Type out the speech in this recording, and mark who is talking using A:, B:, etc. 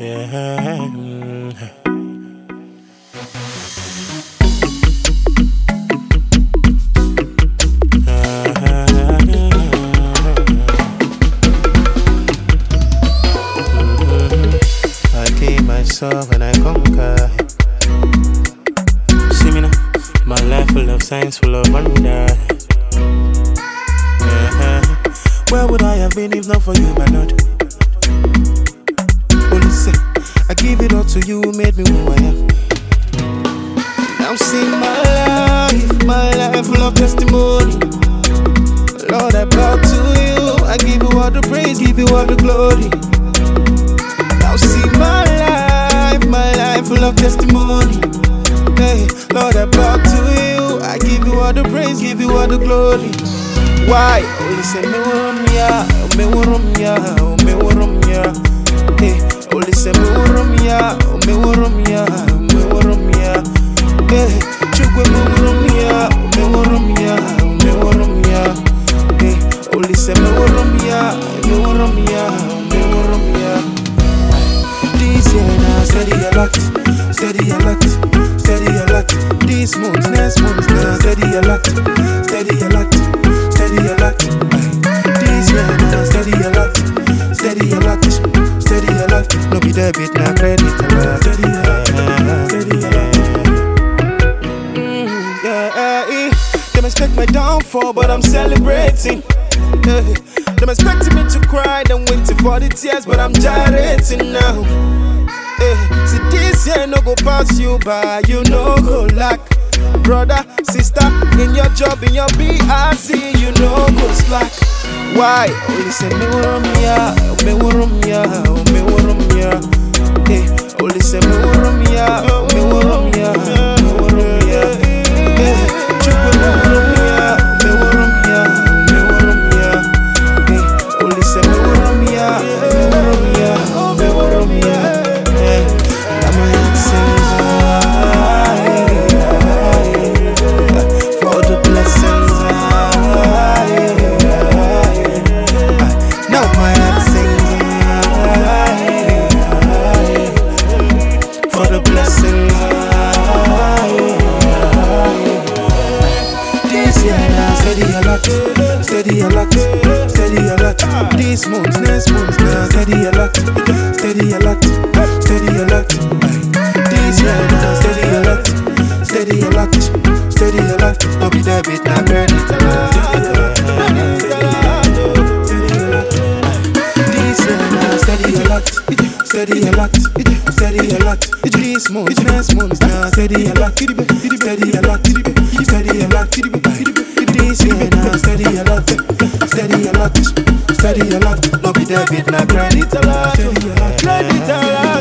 A: Yeah. Myself and I. See me now, my life full of signs, full of wonder. Where would I have been if not for you, my Lord? To you, made me who I am. Now see my life, my life of testimony. Lord, I bow to you. I give you all the praise, give you all the glory. Now see my life, my life of testimony. Hey, Lord, I bow to you. I give you all the praise, give you all the glory. Why? Oh, Only say me worum ya, me worum ya, oh, me worum ya. Hey, only say me worum ya, me worum ya, me worum ya. Hey, chukwe me worum ya, me worum ya, me worum ya. Hey, only say me worum ya, me worum ya, me worum ya. This year now steady a lot, steady a lot, steady a lot. This month, next month now steady a lot, debit, now credit steady a. Mm, yeah, eh. Them expect my downfall, but I'm celebrating. Eh, Them expecting me to cry, then waiting for the tears, but I'm gyrating now. Eh, see this year no go pass you by, you no go lack. Brother, sister, in your job, in your BRC, you no go slack. Why? Only say me me worum ya, steady a lot, steady lot, steady a lot. This month, next month now steady a lot, steady a lot, steady a lot. This year now steady lot, steady a lot, steady a lot. No be debit, now credit a lot. Steady a lot. Steady a lot, steady a lot, steady a lot. This month, next month now steady a lot, steady a lot, steady a lot this, yeah, now steady a lot, steady a lot, steady a lot. No be debit, now credit a lot, credit a lot.